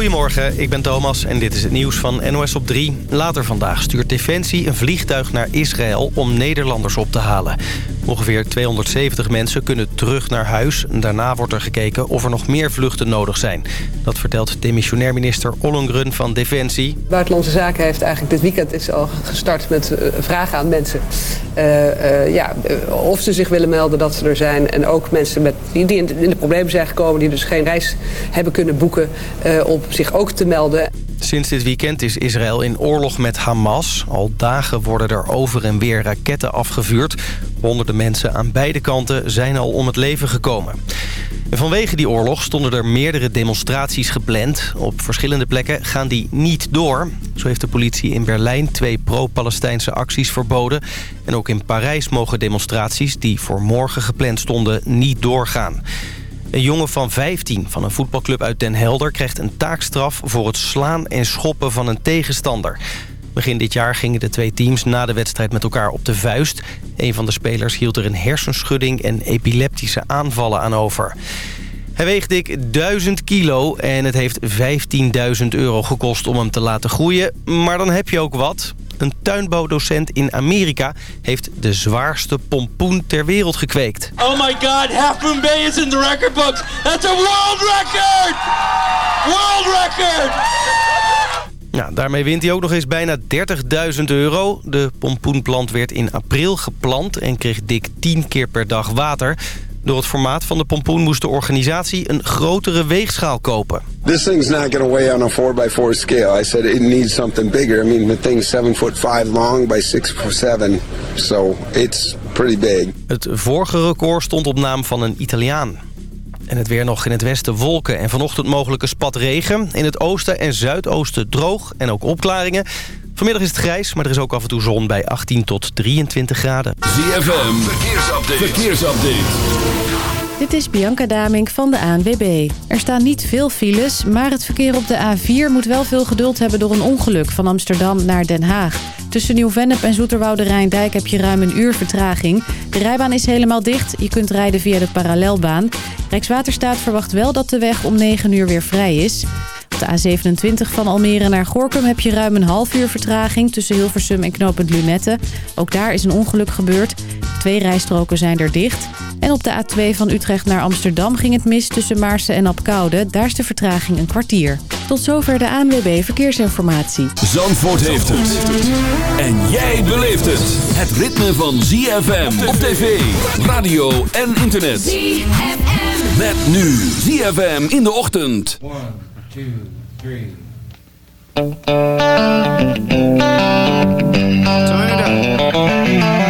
Goedemorgen, ik ben Thomas en dit is het nieuws van NOS op 3. Later vandaag stuurt Defensie een vliegtuig naar Israël om Nederlanders op te halen. Ongeveer 270 mensen kunnen terug naar huis. Daarna wordt er gekeken of er nog meer vluchten nodig zijn. Dat vertelt demissionair minister Ollongren van Defensie. Buitenlandse Zaken heeft eigenlijk dit weekend is al gestart met uh, vragen aan mensen. Uh, uh, ja, of ze zich willen melden dat ze er zijn. En ook mensen met, die, in de problemen zijn gekomen... die dus geen reis hebben kunnen boeken om zich ook te melden. Sinds dit weekend is Israël in oorlog met Hamas. Al dagen worden er over en weer raketten afgevuurd. Honderden mensen aan beide kanten zijn al om het leven gekomen. En vanwege die oorlog stonden er meerdere demonstraties gepland. Op verschillende plekken gaan die niet door. Zo heeft de politie in Berlijn twee pro-Palestijnse acties verboden. En ook in Parijs mogen demonstraties die voor morgen gepland stonden niet doorgaan. Een jongen van 15 van een voetbalclub uit Den Helder... krijgt een taakstraf voor het slaan en schoppen van een tegenstander. Begin dit jaar gingen de twee teams na de wedstrijd met elkaar op de vuist. Een van de spelers hield er een hersenschudding en epileptische aanvallen aan over. Hij weegt dik 1000 kilo en het heeft 15.000 euro gekost om hem te laten groeien. Maar dan heb je ook wat. Een tuinbouwdocent in Amerika heeft de zwaarste pompoen ter wereld gekweekt. Oh my god, Half Moon Bay is in the record books. That's a world record! World record! Ja, daarmee wint hij ook nog eens bijna 30.000 euro. De pompoenplant werd in april geplant en kreeg dik 10 keer per dag water. Door het formaat van de pompoen moest de organisatie een grotere weegschaal kopen. This thing's not going to weigh on a 4x4 scale. I said it needs something bigger. I mean, the thing's 7 foot 5 long by 6 foot 7. So it's pretty big. Het vorige record stond op naam van een Italiaan. En het weer nog in het westen wolken en vanochtend mogelijke spat regen. In het oosten en zuidoosten droog en ook opklaringen. Vanmiddag is het grijs, maar er is ook af en toe zon bij 18 tot 23 graden. ZFM, verkeersupdate. verkeersupdate. Dit is Bianca Damink van de ANWB. Er staan niet veel files, maar het verkeer op de A4 moet wel veel geduld hebben door een ongeluk van Amsterdam naar Den Haag. Tussen Nieuw-Vennep en Zoeterwoude Rijndijk heb je ruim een uur vertraging. De rijbaan is helemaal dicht. Je kunt rijden via de parallelbaan. Rijkswaterstaat verwacht wel dat de weg om 9 uur weer vrij is. Op de A27 van Almere naar Gorkum heb je ruim een half uur vertraging... tussen Hilversum en knooppunt Lunette. Ook daar is een ongeluk gebeurd. Twee rijstroken zijn er dicht. En op de A2 van Utrecht naar Amsterdam ging het mis tussen Maarsen en Apkoude. Daar is de vertraging een kwartier. Tot zover de ANWB Verkeersinformatie. Zandvoort heeft het. En jij beleeft het. Het ritme van ZFM op tv, radio en internet. ZFM. Met nu ZFM in de ochtend. One, two, three. Turn it up.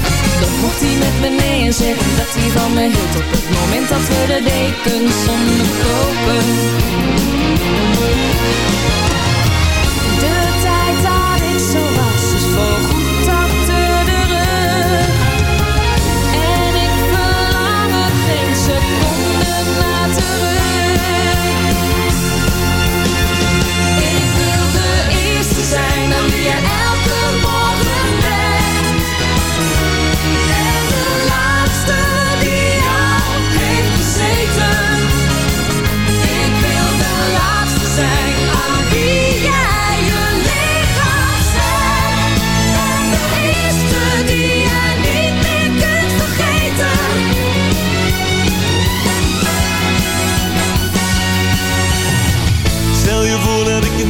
Toch mocht hij met me mee en zeggen dat hij van me hield Op het moment dat we de dekens onderkopen De tijd dat ik zo was is voorgoed.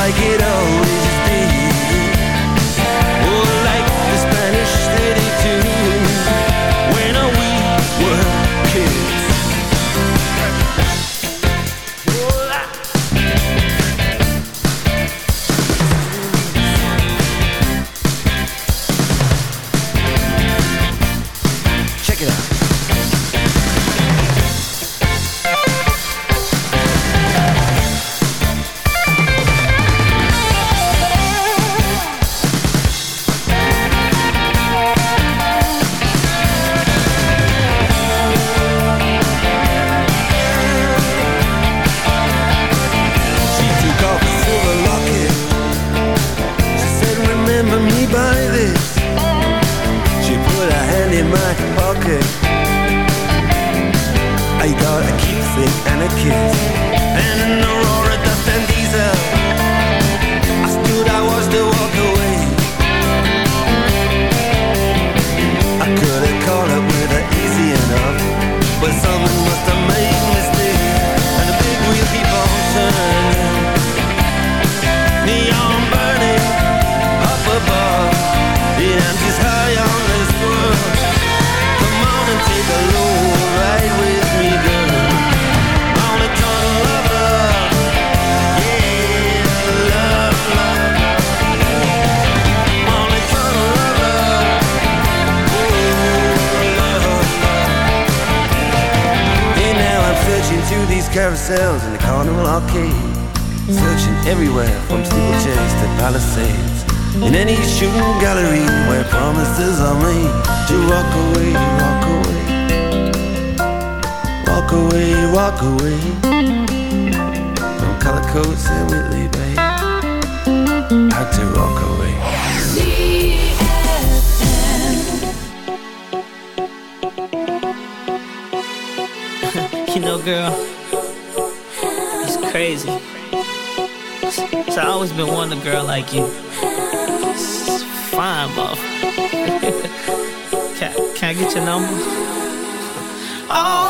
like it always walk away, walk away from color codes and Whitley Bay. Had to walk away. you know, girl, it's crazy. It's, I always been wanting a girl like you. It's fine, love. can, can I get your number? Oh.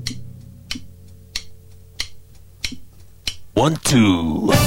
One, two.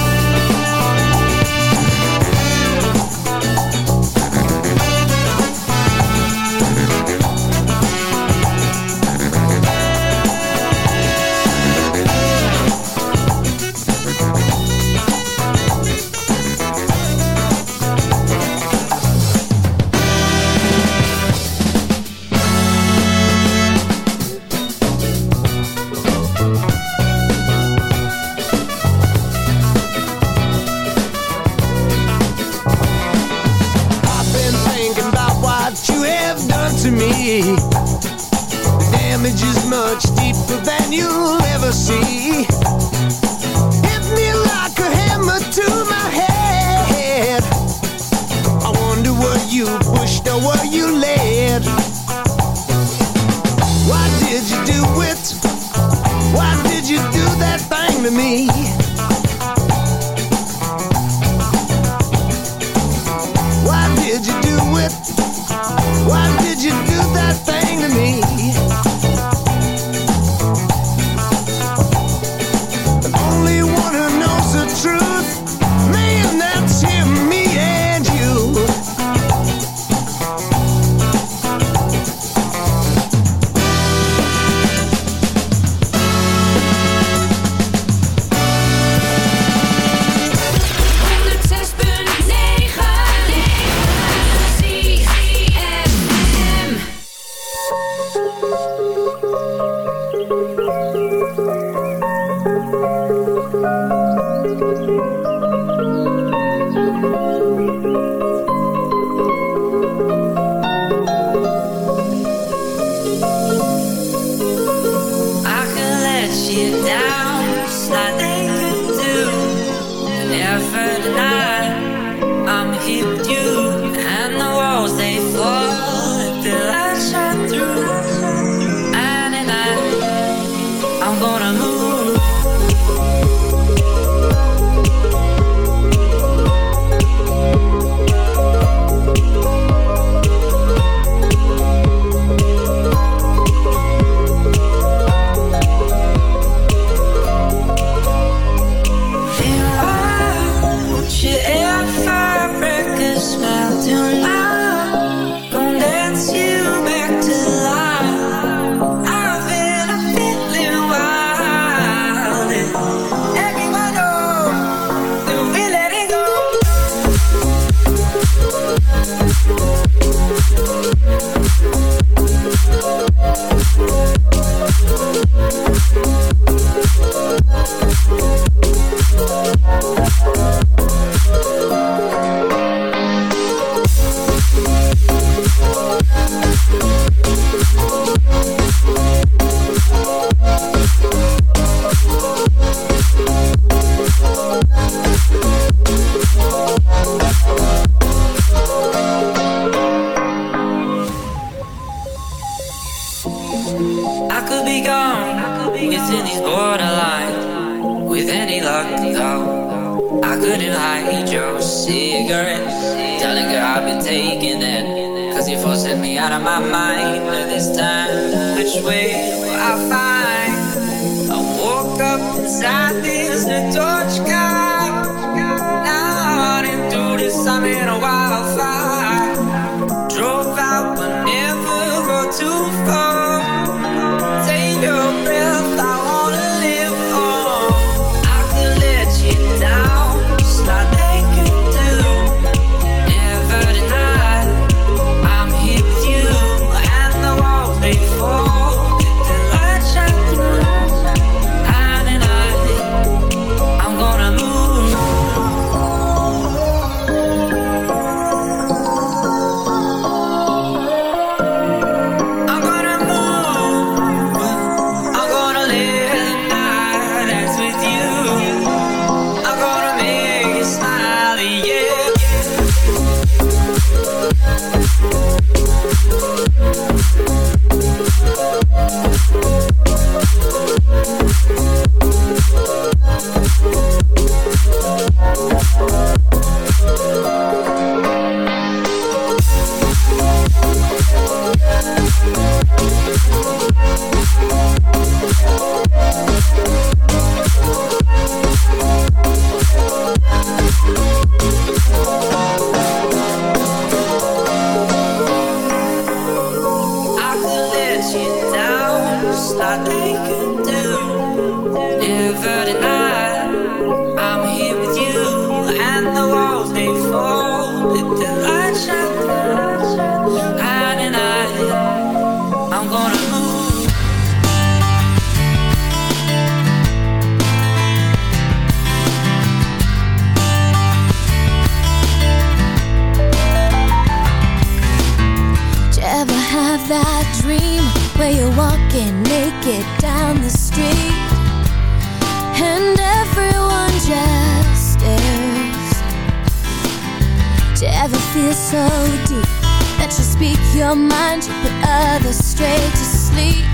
sleep.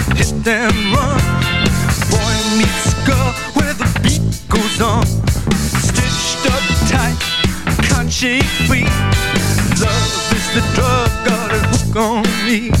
hit and run. Boy meets girl where the beat goes on. Stitched up tight, can't shake free. Love is the drug got a hook on me.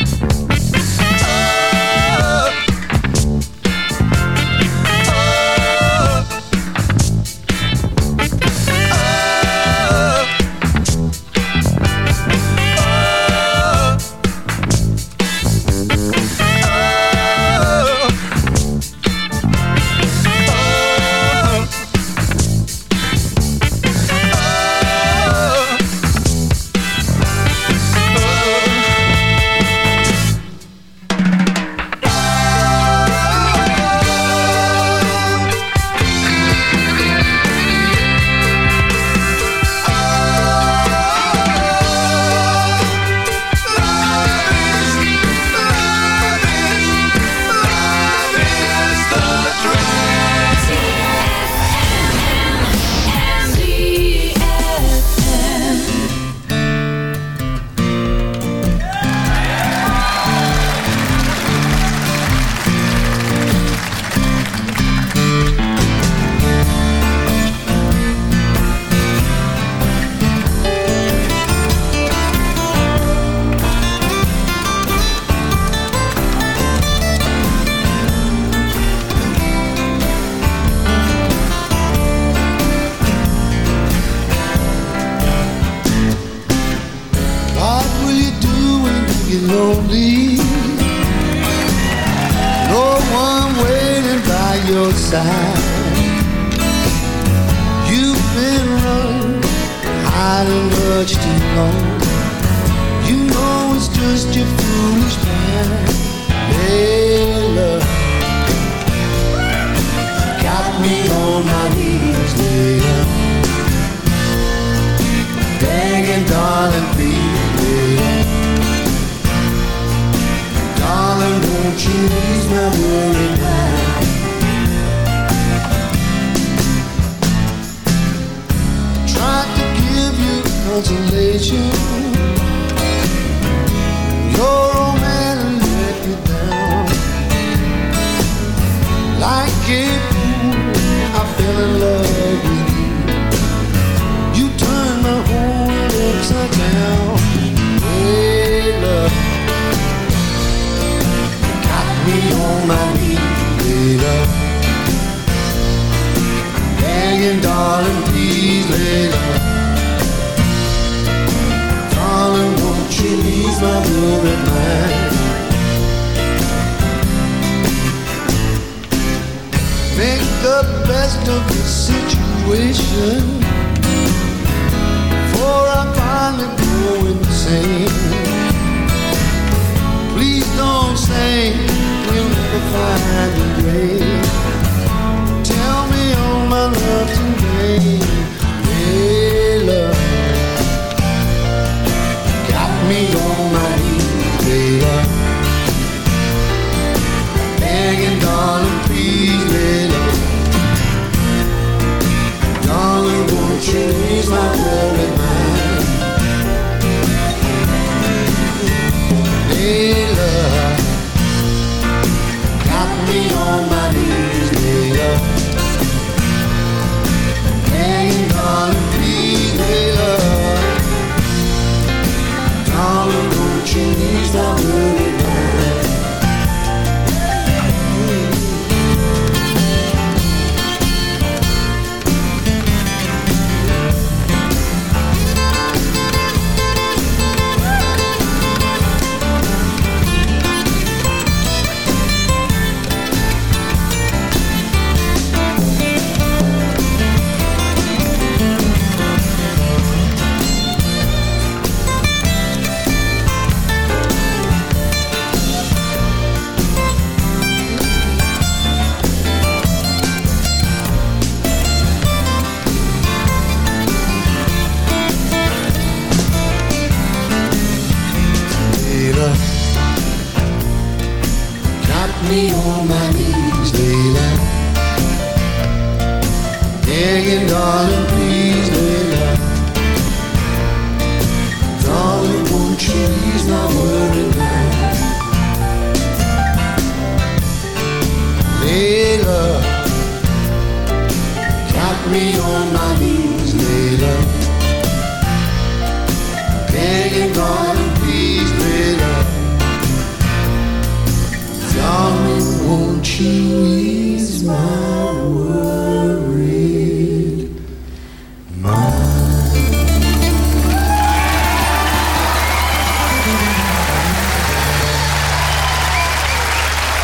No one waiting by your side. You've been running, hiding much too long. You know it's just your foolish pride. Hey, love, got me on my knees, yeah. Begging, darling, please, Darling, won't you ease my worry mind? Tried to give you consolation. Your old man let you down. Like fool, I fell in love with you. You turned my whole world upside down. Hey, love, me on my knees, love. Begging, darling, please, lay love. Darling, won't you ease my worried mind? Make the best of the situation before I finally go insane. Please don't say never find. Tell me all my love today. Got me on my knees, darling, please. Darling, won't you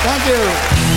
Thank you.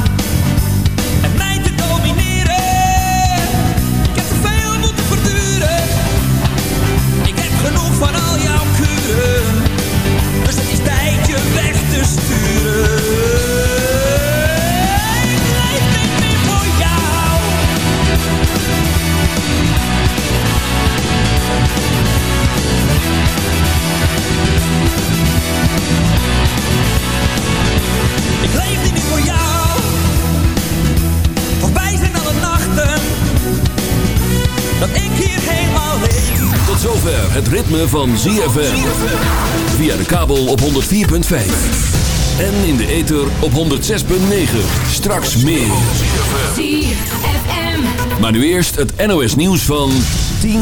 dus het is tijd je weg te sturen. Ik leef niet meer voor jou. Dat ik hier helemaal leef. Tot zover het ritme van ZFM. Via de kabel op 104.5. En in de ether op 106.9. Straks meer. Maar nu eerst het NOS nieuws van 10